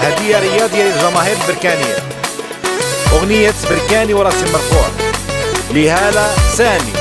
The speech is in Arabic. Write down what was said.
هدية رياضية للجماهير البركانية أغنية بركاني وراسي مرفوع لهالة سامي